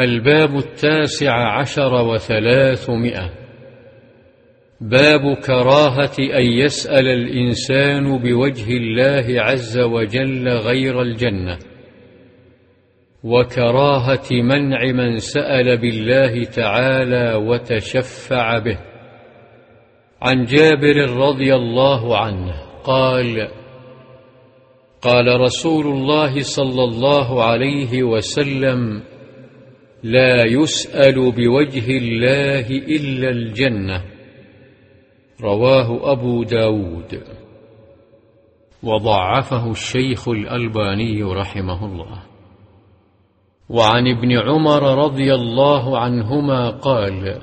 الباب التاسع عشر وثلاثمائة. باب كراهة أن يسأل الإنسان بوجه الله عز وجل غير الجنة. وكراهة منع من سأل بالله تعالى وتشفع به. عن جابر رضي الله عنه قال قال رسول الله صلى الله عليه وسلم لا يسأل بوجه الله إلا الجنة. رواه أبو داود. وضعفه الشيخ الألباني رحمه الله. وعن ابن عمر رضي الله عنهما قال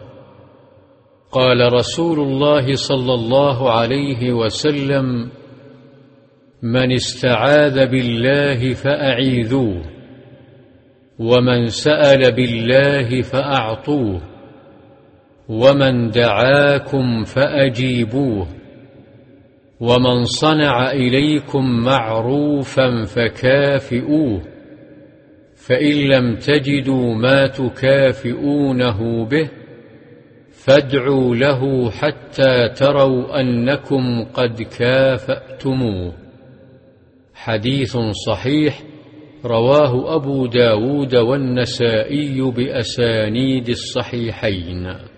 قال رسول الله صلى الله عليه وسلم من استعاذ بالله فأعيذوه. ومن سأل بالله فأعطوه ومن دعاكم فأجيبوه ومن صنع إليكم معروفا فكافئوه فإن لم تجدوا ما تكافئونه به فادعوا له حتى تروا أنكم قد كافأتموه. حديث صحيح رواه أبو داود والنسائي بأسانيد الصحيحين.